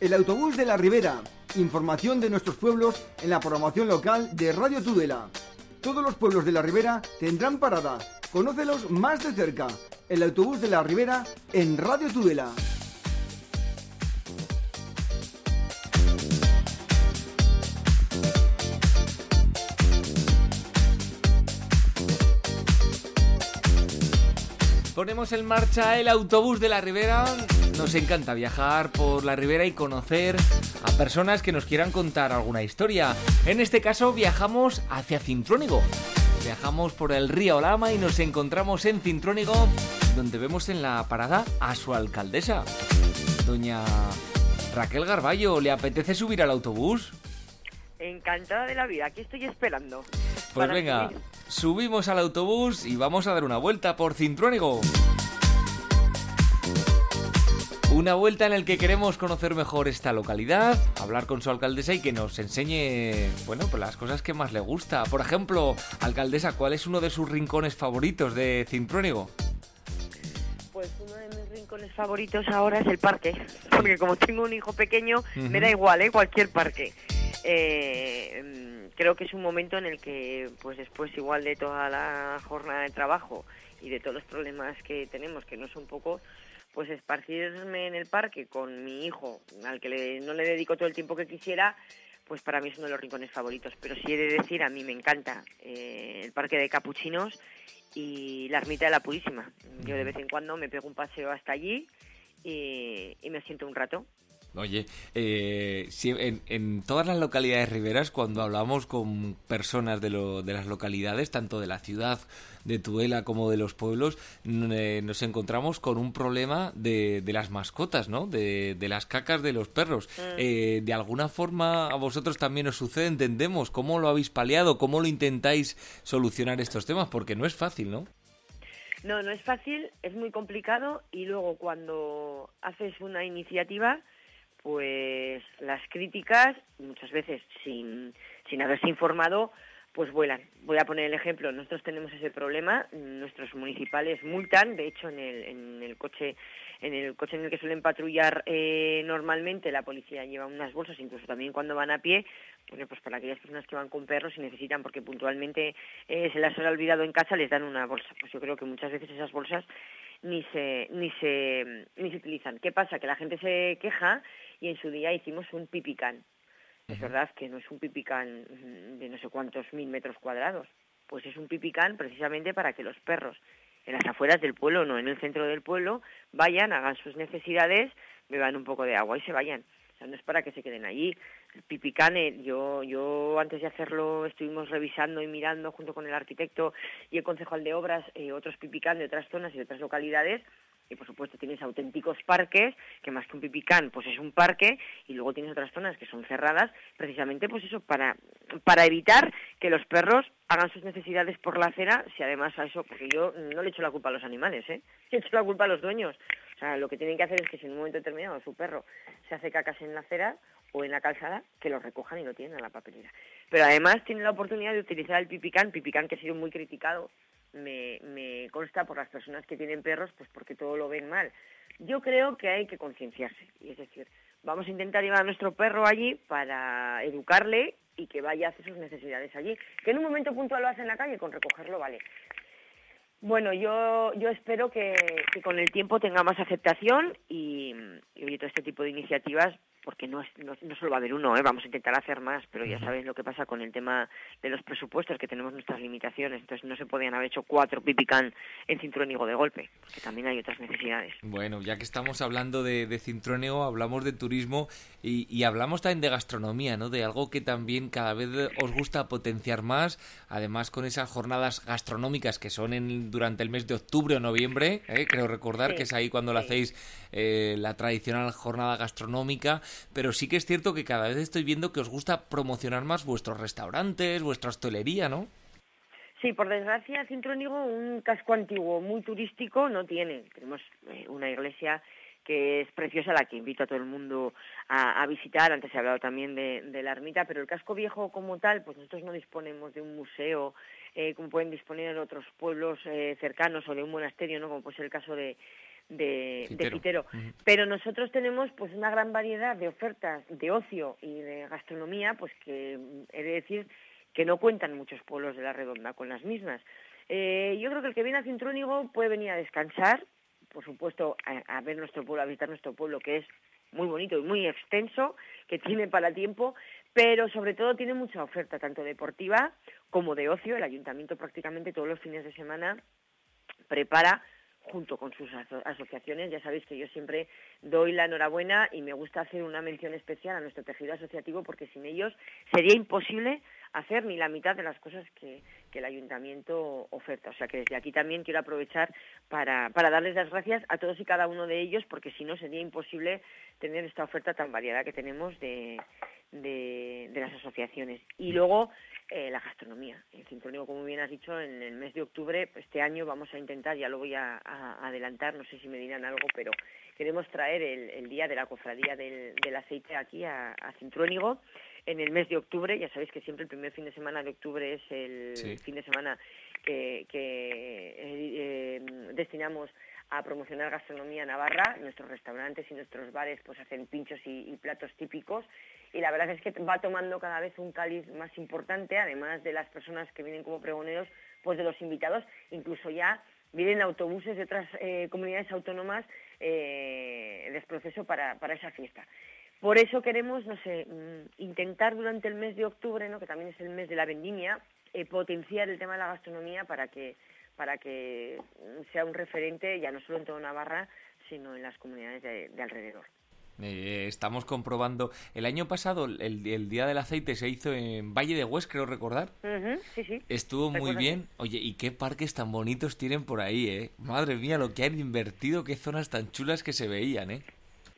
El autobús de la Ribera. Información de nuestros pueblos en la programación local de Radio Tudela. Todos los pueblos de la Ribera tendrán parada. Conócelos más de cerca. El autobús de la Ribera en Radio Tudela. Ponemos en marcha el autobús de la Ribera. Nos encanta viajar por la Ribera y conocer a personas que nos quieran contar alguna historia. En este caso viajamos hacia Cintrónigo. Viajamos por el río Lama y nos encontramos en Cintrónigo, donde vemos en la parada a su alcaldesa, doña Raquel Garballo. ¿Le apetece subir al autobús? Encantada de la vida, aquí estoy esperando. Pues venga, subimos al autobús y vamos a dar una vuelta por Cintruénigo. Una vuelta en el que queremos conocer mejor esta localidad, hablar con su alcaldesa y que nos enseñe, bueno, pues las cosas que más le gusta. Por ejemplo, alcaldesa, ¿cuál es uno de sus rincones favoritos de Cintruénigo? Pues uno de mis rincones favoritos ahora es el parque, porque como tengo un hijo pequeño, me da igual, ¿eh? Cualquier parque. Eh, creo que es un momento en el que, pues después igual de toda la jornada de trabajo y de todos los problemas que tenemos, que no son pocos, pues esparcirme en el parque con mi hijo, al que no le dedico todo el tiempo que quisiera, pues para mí es uno de los rincones favoritos. Pero sí he de decir, a mí me encanta eh, el parque de Capuchinos y la ermita de la Purísima. Yo de vez en cuando me pego un paseo hasta allí y me siento un rato. Oye, eh, en, todas las localidades riberas, cuando hablamos con personas de, lo, de las localidades, tanto de la ciudad de Tuela como de los pueblos, eh, nos encontramos con un problema de, de las mascotas, ¿no? De, de, las cacas de los perros. Mm. Eh, de alguna forma a vosotros también os sucede, entendemos cómo lo habéis paliado, cómo lo intentáis solucionar estos temas, porque no es fácil, ¿no? No, no es fácil, es muy complicado y luego cuando haces una iniciativa pues las críticas, muchas veces sin, sin haberse informado, pues vuelan. Voy a poner el ejemplo, nosotros tenemos ese problema, nuestros municipales multan, de hecho en el, en el coche en el coche en el que suelen patrullar eh, normalmente la policía lleva unas bolsas, incluso también cuando van a pie, bueno, pues para aquellas personas que van con perros y necesitan porque puntualmente eh, se las ha olvidado en casa les dan una bolsa. Pues yo creo que muchas veces esas bolsas ni se, ni se, ni se utilizan. ¿Qué pasa? Que la gente se queja y en su día hicimos un pipicán. Es verdad que no es un pipicán de no sé cuántos mil metros cuadrados, pues es un pipicán precisamente para que los perros en las afueras del pueblo, no en el centro del pueblo, vayan, hagan sus necesidades, beban un poco de agua y se vayan. O sea, no es para que se queden allí. El pipicán, eh, yo, yo antes de hacerlo estuvimos revisando y mirando junto con el arquitecto y el concejal de obras eh, otros pipicán de otras zonas y de otras localidades y por supuesto tienes auténticos parques, que más que un pipicán, pues es un parque, y luego tienes otras zonas que son cerradas, precisamente pues eso, para, para evitar que los perros hagan sus necesidades por la acera, si además a eso, porque yo no le echo la culpa a los animales, ¿eh? Le echo la culpa a los dueños. O sea, lo que tienen que hacer es que si en un momento determinado su perro se hace cacas en la acera o en la calzada, que lo recojan y lo tienen en la papelera. Pero además tienen la oportunidad de utilizar el pipicán, pipicán que ha sido muy criticado me, consta por las personas que tienen perros, pues porque todo lo ven mal. Yo creo que hay que concienciarse, es decir, vamos a intentar llevar a nuestro perro allí para educarle y que vaya a sus necesidades allí. Que en un momento puntual lo hace en la calle, con recogerlo vale. Bueno, yo, yo espero que, con el tiempo tenga más aceptación y, y todo este tipo de iniciativas porque no, no, solo va a haber uno, ¿eh? vamos a intentar hacer más, pero ya sabéis lo que pasa con el tema de los presupuestos, que tenemos nuestras limitaciones, entonces no se podían haber hecho cuatro pipicán en Cintrónigo de golpe, porque también hay otras necesidades. Bueno, ya que estamos hablando de, de Cintrónigo, hablamos de turismo y, hablamos también de gastronomía, ¿no? De algo que también cada vez os gusta potenciar más, además con esas jornadas gastronómicas que son en, durante el mes de octubre o noviembre, ¿eh? creo recordar que es ahí cuando lo hacéis eh, la tradicional jornada gastronómica pero sí que es cierto que cada vez estoy viendo que os gusta promocionar más vuestros restaurantes, vuestra hostelería, ¿no? Sí, por desgracia, Cintrónigo, un casco antiguo muy turístico, no tiene. Tenemos eh, una iglesia que es preciosa, la que invito a todo el mundo a, visitar. Antes he hablado también de, la ermita, pero el casco viejo como tal, pues nosotros no disponemos de un museo eh, como pueden disponer otros pueblos eh, cercanos o de un monasterio, ¿no? Como puede ser el caso de, de Citero. Pero nosotros tenemos pues una gran variedad de ofertas de ocio y de gastronomía, pues que he de decir que no cuentan muchos pueblos de la redonda con las mismas. Eh, yo creo que el que viene a Cintrónigo puede venir a descansar, por supuesto, a, ver nuestro pueblo, a visitar nuestro pueblo, que es muy bonito y muy extenso, que tiene para tiempo, pero sobre todo tiene mucha oferta, tanto deportiva como de ocio. El ayuntamiento prácticamente todos los fines de semana prepara junto con sus asociaciones. Ya sabéis que yo siempre doy la enhorabuena y me gusta hacer una mención especial a nuestro tejido asociativo porque sin ellos sería imposible hacer ni la mitad de las cosas que, el ayuntamiento oferta. O sea que desde aquí también quiero aprovechar para, para darles las gracias a todos y cada uno de ellos porque si no sería imposible tener esta oferta tan variada que tenemos de, de, las asociaciones. Y luego eh, la gastronomía. En Cintrónigo, como bien has dicho, en el mes de octubre, este año vamos a intentar, ya lo voy a, adelantar, no sé si me dirán algo, pero queremos traer el, día de la cofradía del, aceite aquí a, a Cintrónigo en el mes de octubre. Ya sabéis que siempre el primer fin de semana de octubre es el fin de semana que, eh, eh, destinamos a promocionar gastronomía navarra. Nuestros restaurantes y nuestros bares pues hacen pinchos y, platos típicos y la verdad es que va tomando cada vez un cáliz más importante, además de las personas que vienen como pregoneros, pues de los invitados, incluso ya vienen autobuses de otras eh, comunidades autónomas eh, de proceso para, para esa fiesta. Por eso queremos, no sé, mm, intentar durante el mes de octubre, ¿no? que también es el mes de la vendimia, eh, potenciar el tema de la gastronomía para que para que sea un referente ya no solo en toda Navarra, sino en las comunidades de, alrededor. Eh, estamos comprobando. El año pasado, el, Día del Aceite se hizo en Valle de Hues, creo recordar. sí, sí. Estuvo muy bien. Oye, ¿y qué parques tan bonitos tienen por ahí, eh? Madre mía, lo que han invertido, qué zonas tan chulas que se veían, eh.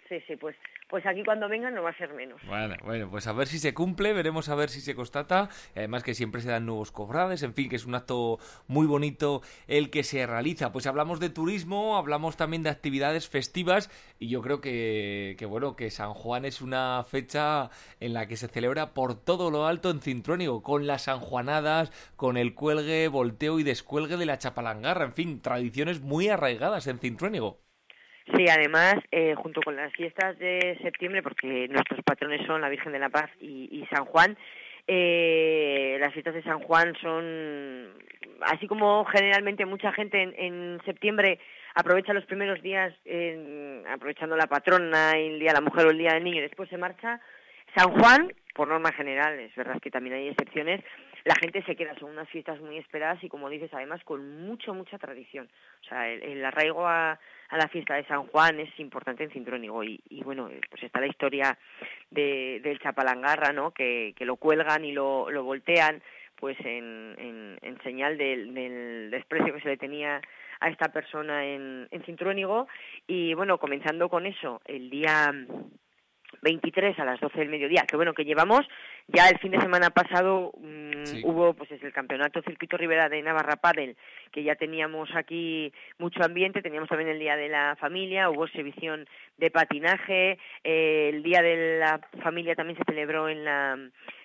Sí, sí, pues pues aquí cuando vengan no va a ser menos. Bueno, bueno, pues a ver si se cumple, veremos a ver si se constata. Además que siempre se dan nuevos cofrades, en fin, que es un acto muy bonito el que se realiza. Pues hablamos de turismo, hablamos también de actividades festivas y yo creo que, que bueno, que San Juan es una fecha en la que se celebra por todo lo alto en Cintrónigo, con las sanjuanadas, con el cuelgue, volteo y descuelgue de la chapalangarra, en fin, tradiciones muy arraigadas en Cintrónigo. Sí, además, eh, junto con las fiestas de septiembre, porque nuestros patrones son la Virgen de la Paz y, San Juan, eh, las fiestas de San Juan son, así como generalmente mucha gente en, septiembre aprovecha los primeros días aprovechando la patrona, el Día de la Mujer o el Día del Niño, y después se marcha, San Juan, por norma general, es verdad que también hay excepciones, la gente se queda, son unas fiestas muy esperadas y como dices, además con mucho, mucha tradición. O sea, el arraigo a, la fiesta de San Juan es importante en Cintrónigo y, y bueno, pues está la historia de, del Chapalangarra, ¿no? Que, que lo cuelgan y lo, lo voltean pues en, en, señal del, del, desprecio que se le tenía a esta persona en, en Cintrónigo y bueno, comenzando con eso, el día 23 a las 12 del mediodía, que bueno, que llevamos ya el fin de semana pasado mm, hubo pues es el campeonato Circuito Rivera de Navarra Padel, que ya teníamos aquí mucho ambiente, teníamos también el Día de la Familia, hubo exhibición de patinaje, eh, el Día de la Familia también se celebró en la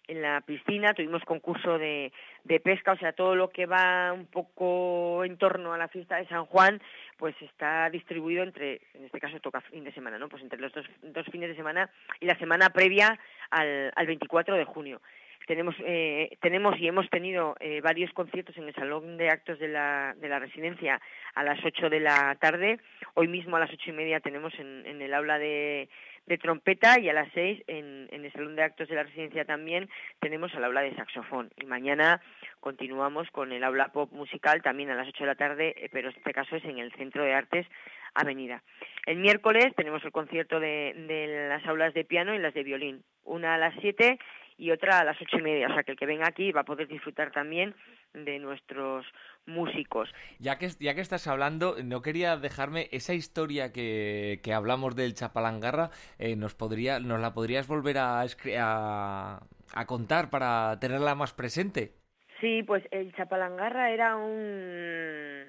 en la piscina, tuvimos concurso de, de pesca, o sea, todo lo que va un poco en torno a la fiesta de San Juan, pues está distribuido entre, en este caso toca fin de semana, ¿no? Pues entre los dos, dos fines de semana y la semana previa al, al 24 de junio. Tenemos, eh, tenemos y hemos tenido eh, varios conciertos en el Salón de Actos de la, de la Residencia a las 8 de la tarde. Hoy mismo a las ocho y media tenemos en, en el aula de, de trompeta y a las seis en, el Salón de Actos de la Residencia también tenemos el aula de saxofón. Y mañana continuamos con el aula pop musical también a las ocho de la tarde, eh, pero este caso es en el Centro de Artes Avenida. El miércoles tenemos el concierto de, de las aulas de piano y las de violín. Una a las siete y otra a las ocho y media. O sea que el que venga aquí va a poder disfrutar también de nuestros músicos. Ya que, ya que estás hablando, no quería dejarme esa historia que, que hablamos del Chapalangarra, eh, nos, podría, ¿nos la podrías volver a, a, a contar para tenerla más presente? Sí, pues el Chapalangarra era un,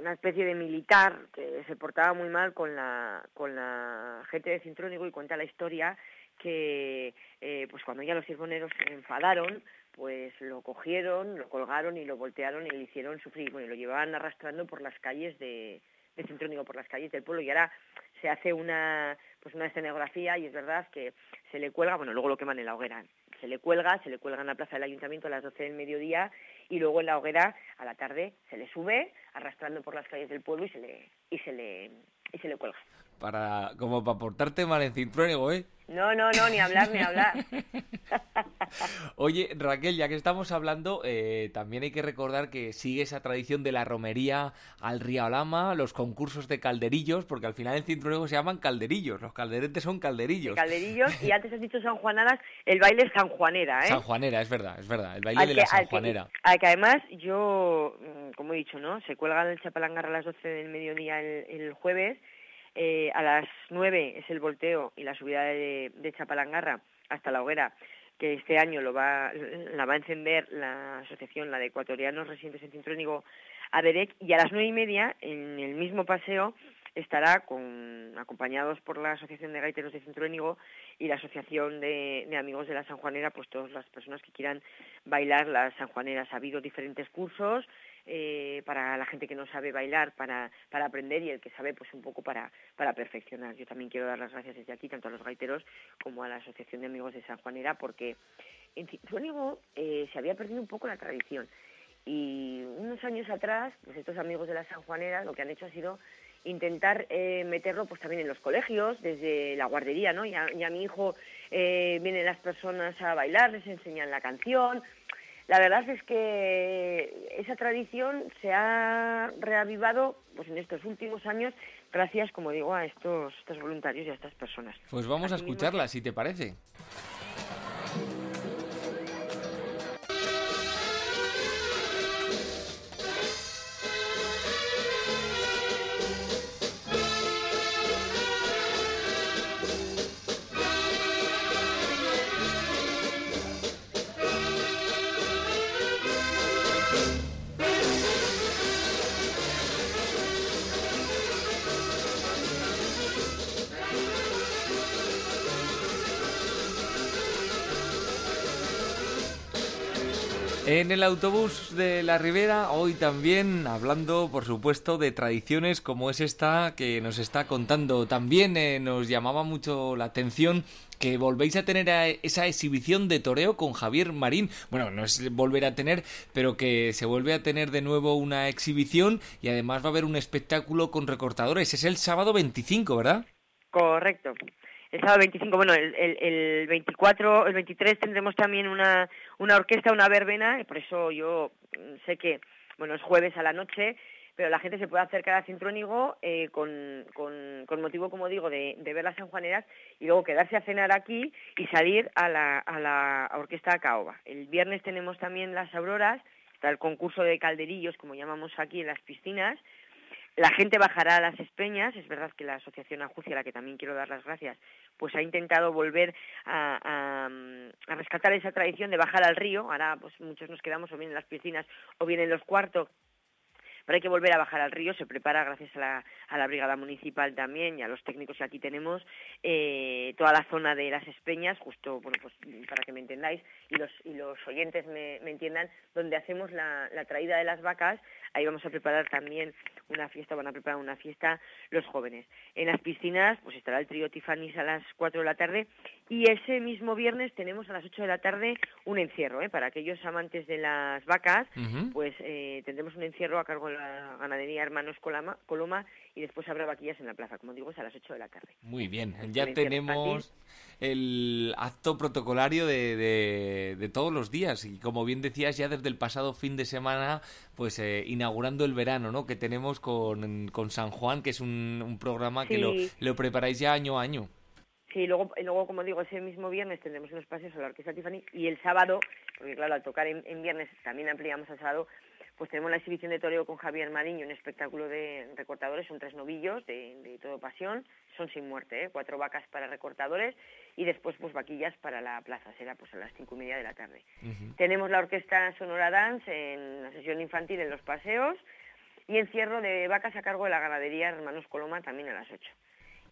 una especie de militar que se portaba muy mal con la, con la gente de Cintrónigo y cuenta la historia que eh, pues cuando ya los sirvoneros se enfadaron, pues lo cogieron, lo colgaron y lo voltearon y le hicieron sufrir. Bueno, y lo llevaban arrastrando por las calles de, de Centrónigo por las calles del pueblo y ahora se hace una pues una escenografía y es verdad que se le cuelga, bueno, luego lo queman en la hoguera, se le cuelga, se le cuelga en la plaza del ayuntamiento a las 12 del mediodía y luego en la hoguera a la tarde se le sube arrastrando por las calles del pueblo y se le y se le se le cuelga. Para como para portarte mal en Cintruénigo, ¿eh? No, no, no, ni hablar, ni hablar. Oye, Raquel, ya que estamos hablando, eh, también hay que recordar que sigue esa tradición de la romería al río Alama, los concursos de calderillos, porque al final en Cintruénigo se llaman calderillos, los calderetes son calderillos. calderillos, y antes has dicho sanjuanadas, el baile es sanjuanera, ¿eh? Sanjuanera, es verdad, es verdad, el baile de la sanjuanera. Al que, además yo, mm, como he dicho, ¿no? Se cuelga el chapalangar a las 12 del mediodía el jueves, eh, a las 9 es el volteo y la subida de, Chapalangarra hasta la hoguera, que este año lo va, la va a encender la asociación, la de ecuatorianos residentes en Cintrónigo, ADEREC, y a las nueve y media, en el mismo paseo, estará acompañados por la Asociación de Gaiteros de Cintrónigo y la Asociación de, Amigos de la Sanjuanera, pues todas las personas que quieran bailar las sanjuaneras. Ha habido diferentes cursos, eh, para la gente que no sabe bailar, para, para aprender y el que sabe pues un poco para, para perfeccionar. Yo también quiero dar las gracias desde aquí tanto a los gaiteros como a la Asociación de Amigos de San Juanera porque en Cintrónigo eh, se había perdido un poco la tradición y unos años atrás pues estos amigos de la San Juanera lo que han hecho ha sido intentar eh, meterlo pues también en los colegios, desde la guardería, ¿no? Ya, a mi hijo eh, vienen las personas a bailar, les enseñan la canción, la verdad es que esa tradición se ha reavivado pues en estos últimos años gracias, como digo, a estos, estos voluntarios y a estas personas. Pues vamos a escucharla, si te parece. En el autobús de la Ribera, hoy también hablando, por supuesto, de tradiciones como es esta que nos está contando. También eh, nos llamaba mucho la atención que volvéis a tener esa exhibición de toreo con Javier Marín. Bueno, no es volver a tener, pero que se vuelve a tener de nuevo una exhibición y además va a haber un espectáculo con recortadores. Es el sábado 25, ¿verdad? Correcto el sábado 25, bueno, el, el, el, 24, el 23 tendremos también una, una orquesta, una verbena, por eso yo mm, sé que, bueno, es jueves a la noche, pero la gente se puede acercar a Cintrónigo eh, con, con, con, motivo, como digo, de, de, ver las sanjuaneras y luego quedarse a cenar aquí y salir a la, a la orquesta Caoba. El viernes tenemos también las auroras, está el concurso de calderillos, como llamamos aquí en las piscinas, la gente bajará a las espeñas, es verdad que la Asociación Ajucia, a la que también quiero dar las gracias, pues ha intentado volver a, a, rescatar esa tradición de bajar al río, ahora pues muchos nos quedamos o bien en las piscinas o bien en los cuartos pero hay que volver a bajar al río, se prepara gracias a la, Brigada Municipal también y a los técnicos que aquí tenemos, eh, toda la zona de las Espeñas, justo, bueno, pues para que me entendáis y los, y los oyentes me, entiendan, donde hacemos la, la, traída de las vacas, ahí vamos a preparar también una fiesta, van a preparar una fiesta los jóvenes. En las piscinas, pues estará el trío Tiffany's a las 4 de la tarde y ese mismo viernes tenemos a las 8 de la tarde un encierro, ¿eh? para aquellos amantes de las vacas, pues eh, tendremos un encierro a cargo de la ganadería Hermanos Coloma, Coloma y después habrá vaquillas en la plaza, como digo, es a las 8 de la tarde. Muy bien, ya tenemos el acto protocolario de, de, todos los días y como bien decías ya desde el pasado fin de semana, pues eh, inaugurando el verano, ¿no? Que tenemos con, con San Juan, que es un, un programa que lo, lo preparáis ya año a año. Sí, luego, luego, como digo, ese mismo viernes tendremos unos paseos a la Orquesta Tiffany y el sábado, porque claro, al tocar en, en viernes también ampliamos al sábado, pues tenemos la exhibición de toreo con Javier Mariño, un espectáculo de recortadores, son tres novillos de, de todo pasión, son sin muerte, ¿eh? cuatro vacas para recortadores y después pues vaquillas para la plaza, será pues a las cinco y media de la tarde. Tenemos la orquesta Sonora Dance en la sesión infantil en los paseos y encierro de vacas a cargo de la ganadería Hermanos Coloma también a las ocho.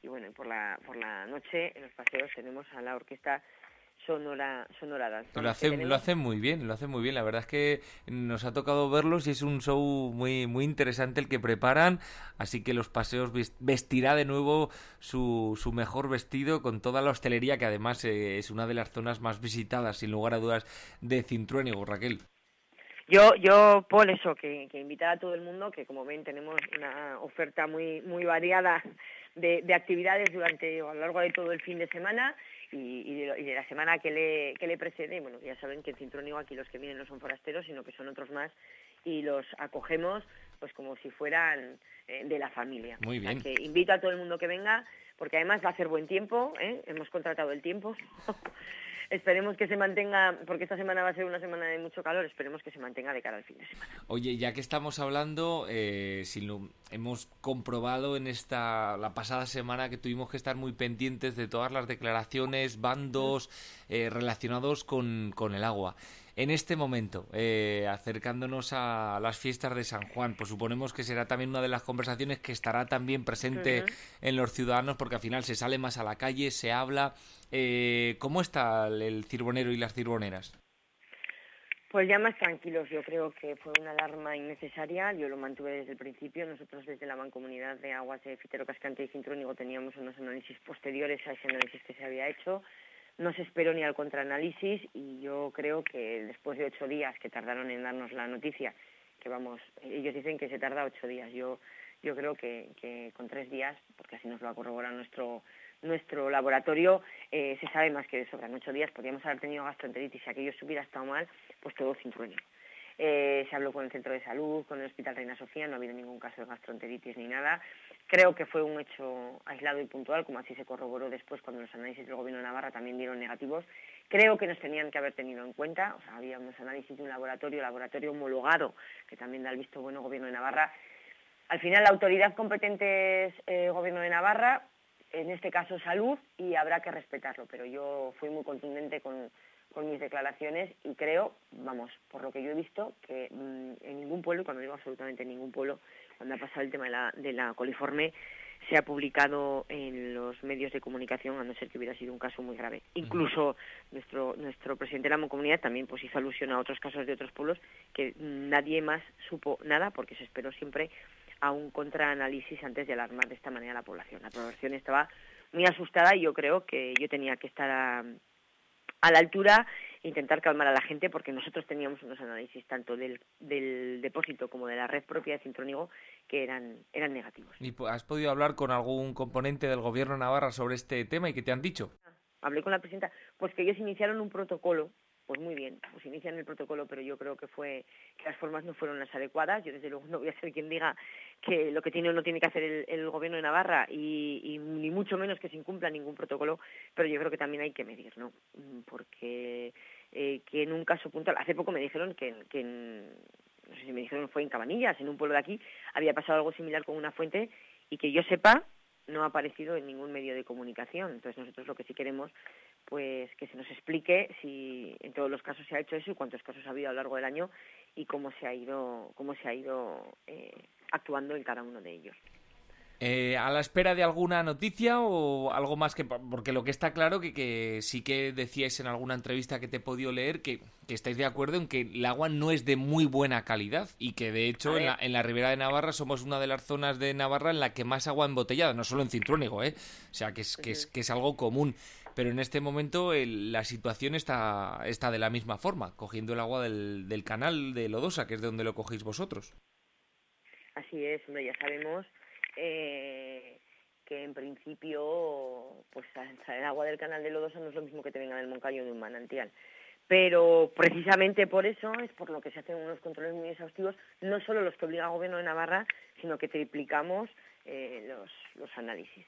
Y bueno, por la, por la noche en los paseos tenemos a la orquesta sonora, sonora Lo hacen, lo hacen muy bien, lo hacen muy bien. La verdad es que nos ha tocado verlos y es un show muy, muy interesante el que preparan. Así que los paseos vestirá de nuevo su, su mejor vestido con toda la hostelería, que además eh, es una de las zonas más visitadas, sin lugar a dudas, de Cintruénigo, Raquel. Yo, yo, Paul, eso, que, que invitar a todo el mundo, que como ven tenemos una oferta muy, muy variada de, de actividades durante, a lo largo de todo el fin de semana y, de, la semana que le, que le precede, bueno, ya saben que en Cintrónigo aquí los que vienen no son forasteros, sino que son otros más y los acogemos pues como si fueran eh, de la familia. Muy bien. que invito a todo el mundo que venga, porque además va a hacer buen tiempo, ¿eh? hemos contratado el tiempo. esperemos que se mantenga, porque esta semana va a ser una semana de mucho calor, esperemos que se mantenga de cara al fin de semana. Oye, ya que estamos hablando, eh, si lo, hemos comprobado en esta la pasada semana que tuvimos que estar muy pendientes de todas las declaraciones, bandos eh, relacionados con, con el agua en este momento, eh, acercándonos a las fiestas de San Juan, pues suponemos que será también una de las conversaciones que estará también presente en los ciudadanos, porque al final se sale más a la calle, se habla. Eh, ¿Cómo está el cirbonero y las cirboneras? Pues ya más tranquilos, yo creo que fue una alarma innecesaria, yo lo mantuve desde el principio, nosotros desde la Mancomunidad de Aguas de Fitero Cascante y Cintrónigo teníamos unos análisis posteriores a ese análisis que se había hecho, no se esperó ni al contraanálisis y yo creo que después de ocho días que tardaron en darnos la noticia, que vamos, ellos dicen que se tarda ocho días, yo, yo creo que, con tres días, porque así nos lo ha corroborado nuestro, nuestro laboratorio, eh, se sabe más que de sobra. En ocho días podríamos haber tenido gastroenteritis, si aquello se hubiera estado mal, pues todo sin trueno. Eh, se habló con el centro de salud, con el Hospital Reina Sofía, no ha habido ningún caso de gastroenteritis ni nada. Creo que fue un hecho aislado y puntual, como así se corroboró después cuando los análisis del Gobierno de Navarra también dieron negativos. Creo que nos tenían que haber tenido en cuenta, o sea, había unos análisis de un laboratorio, laboratorio homologado, que también da el visto bueno Gobierno de Navarra. Al final, la autoridad competente es eh, Gobierno de Navarra, en este caso salud, y habrá que respetarlo, pero yo fui muy contundente con, con mis declaraciones y creo, vamos, por lo que yo he visto, que mm, en ningún pueblo, y cuando digo absolutamente ningún pueblo, cuando ha pasado el tema de la, de la coliforme, se ha publicado en los medios de comunicación, a no ser que hubiera sido un caso muy grave. Incluso nuestro, nuestro presidente de la comunidad también pues, hizo alusión a otros casos de otros pueblos que nadie más supo nada porque se esperó siempre a un contraanálisis antes de alarmar de esta manera a la población. La población estaba muy asustada y yo creo que yo tenía que estar a, a la altura intentar calmar a la gente porque nosotros teníamos unos análisis tanto del, del depósito como de la red propia de Cintrónigo que eran, eran negativos. ¿Y has podido hablar con algún componente del gobierno Navarra sobre este tema y qué te han dicho? Hablé con la presidenta, pues que ellos iniciaron un protocolo pues muy bien, pues inician el protocolo, pero yo creo que fue que las formas no fueron las adecuadas. Yo desde luego no voy a ser quien diga que lo que tiene o no tiene que hacer el, gobierno de Navarra y, ni mucho menos que se incumpla ningún protocolo, pero yo creo que también hay que medir, ¿no? Mm, porque eh, que en un caso puntual, hace poco me dijeron que, que no sé si me dijeron fue en Cabanillas, en un pueblo de aquí, había pasado algo similar con una fuente y que yo sepa no ha aparecido en ningún medio de comunicación. Entonces nosotros lo que sí queremos pues que se nos explique si en todos los casos se ha hecho eso y cuántos casos ha habido a lo largo del año y cómo se ha ido cómo se ha ido eh, actuando en cada uno de ellos. Eh, ¿A la espera de alguna noticia o algo más que.? Porque lo que está claro que, que sí que decíais en alguna entrevista que te he podido leer que, que, estáis de acuerdo en que el agua no es de muy buena calidad y que de hecho en la, en la, Ribera de Navarra somos una de las zonas de Navarra en la que más agua embotellada, no solo en Cintrónigo, ¿eh? O sea, que es, que es, que es algo común. Pero en este momento la situación está, está de la misma forma, cogiendo el agua del, del canal de Lodosa, que es de donde lo cogéis vosotros. Así es, hombre, ya sabemos eh, que en principio pues el agua del canal de Lodosa no es lo mismo que te venga del Moncayo de un manantial. Pero precisamente por eso es por lo que se hacen unos controles muy exhaustivos, no solo los que obliga el Gobierno de Navarra, sino que triplicamos eh, los análisis.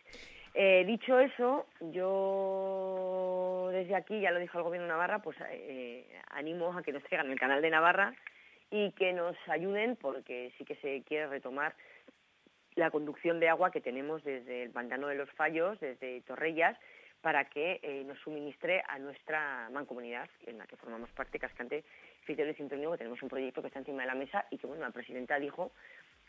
Eh, dicho eso, yo desde aquí, ya lo dijo el Gobierno de Navarra, pues eh, animo a que nos traigan el canal de Navarra y que nos ayuden porque sí que se quiere retomar la conducción de agua que tenemos desde el pantano de los Fallos, desde Torrellas, para que eh, nos suministre a nuestra mancomunidad, en la que formamos parte, Cascante, Fitero y Cinturnigo, que tenemos un proyecto que está encima de la mesa y que, bueno, la presidenta dijo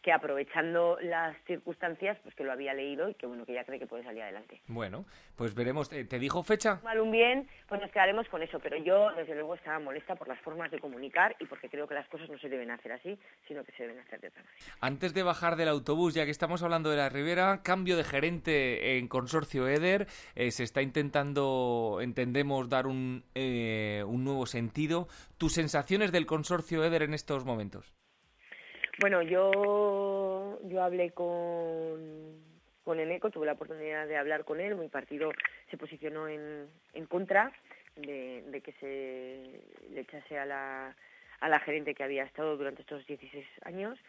que aprovechando las circunstancias, pues que lo había leído y que bueno, que ya cree que puede salir adelante. Bueno, pues veremos. ¿Te, dijo fecha? Mal un bien, pues nos quedaremos con eso, pero yo desde luego estaba molesta por las formas de comunicar y porque creo que las cosas no se deben hacer así, sino que se deben hacer de otra manera. Antes de bajar del autobús, ya que estamos hablando de la Ribera, cambio de gerente en Consorcio Eder, eh, se está intentando, entendemos, dar un, eh, un nuevo sentido. ¿Tus sensaciones del Consorcio Eder en estos momentos? Bueno, yo, yo hablé con, con Eneco, tuve la oportunidad de hablar con él, mi partido se posicionó en, en contra de, que se le echase a la, a la gerente que había estado durante estos 16 años.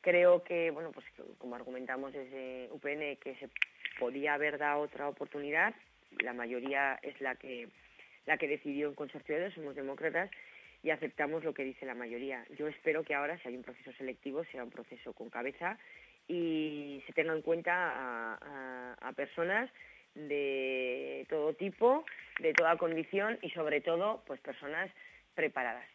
Creo que, bueno, pues como argumentamos desde UPN, que se podía haber dado otra oportunidad, la mayoría es la que, la que decidió en consorcio de somos demócratas, y aceptamos lo que dice la mayoría. Yo espero que ahora, si hay un proceso selectivo, sea un proceso con cabeza y se tenga en cuenta a, personas de todo tipo, de toda condición y sobre todo pues personas preparadas.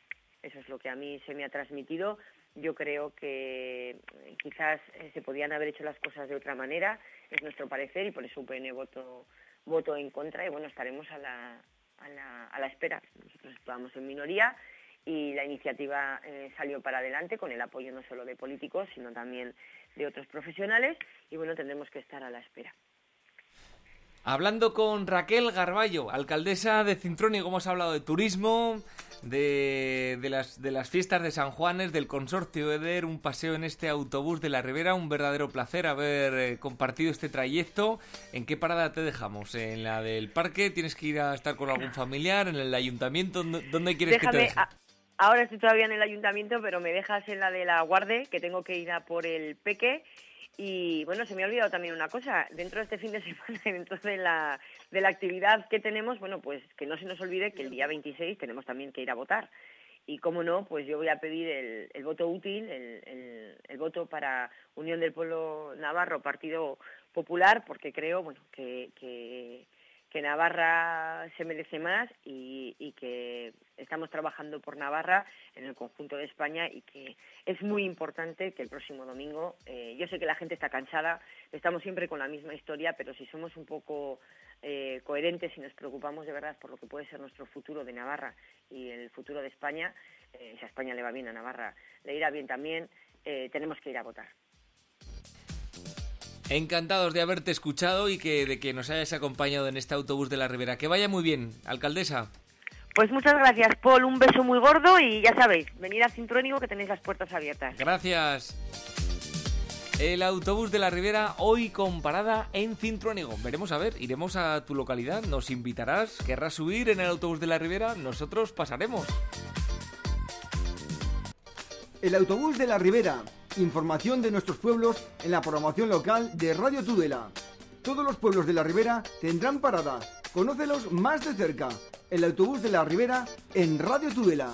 Eso es lo que a mí se me ha transmitido. Yo creo que quizás eh, se podían haber hecho las cosas de otra manera, es nuestro parecer y por eso UPN voto, voto en contra y bueno, estaremos a la, a la, a la espera. Nosotros estamos en minoría y la iniciativa eh, salió para adelante con el apoyo no solo de políticos, sino también de otros profesionales y bueno, tendremos que estar a la espera. Hablando con Raquel Garballo, alcaldesa de Cintrónigo, hemos hablado de turismo, de, las, de las fiestas de San Juanes, del consorcio EDER, un paseo en este autobús de la Ribera, un verdadero placer haber eh, compartido este trayecto. ¿En qué parada te dejamos? ¿En la del parque? ¿Tienes que ir a estar con algún familiar? ¿En el ayuntamiento? ¿Dónde quieres que te deje? Ahora estoy todavía en el ayuntamiento, pero me dejas en la de la Guarde, que tengo que ir a por el Peque. Y bueno, se me ha olvidado también una cosa. Dentro de este fin de semana, dentro de la, de la actividad que tenemos, bueno, pues que no se nos olvide que el día 26 tenemos también que ir a votar. Y cómo no, pues yo voy a pedir el, voto útil, el, voto para Unión del Pueblo Navarro, Partido Popular, porque creo, bueno, que que Navarra se merece más y, que estamos trabajando por Navarra en el conjunto de España y que es muy importante que el próximo domingo, eh, yo sé que la gente está cansada, estamos siempre con la misma historia, pero si somos un poco eh, coherentes y nos preocupamos de verdad por lo que puede ser nuestro futuro de Navarra y el futuro de España, eh, si a España le va bien, a Navarra le irá bien también, tenemos que ir a votar. Encantados de haberte escuchado y que, de que nos hayas acompañado en este autobús de la Ribera. Que vaya muy bien, alcaldesa. Pues muchas gracias, Paul. Un beso muy gordo y ya sabéis, venid a Cintrónigo que tenéis las puertas abiertas. Gracias. El autobús de la Ribera hoy con parada en Cintrónigo. Veremos a ver, iremos a tu localidad, nos invitarás, querrás subir en el autobús de la Ribera, nosotros pasaremos. El autobús de la Ribera Información de nuestros pueblos en la programación local de Radio Tudela. Todos los pueblos de la Ribera tendrán parada. Conócelos más de cerca. El autobús de la Ribera en Radio Tudela.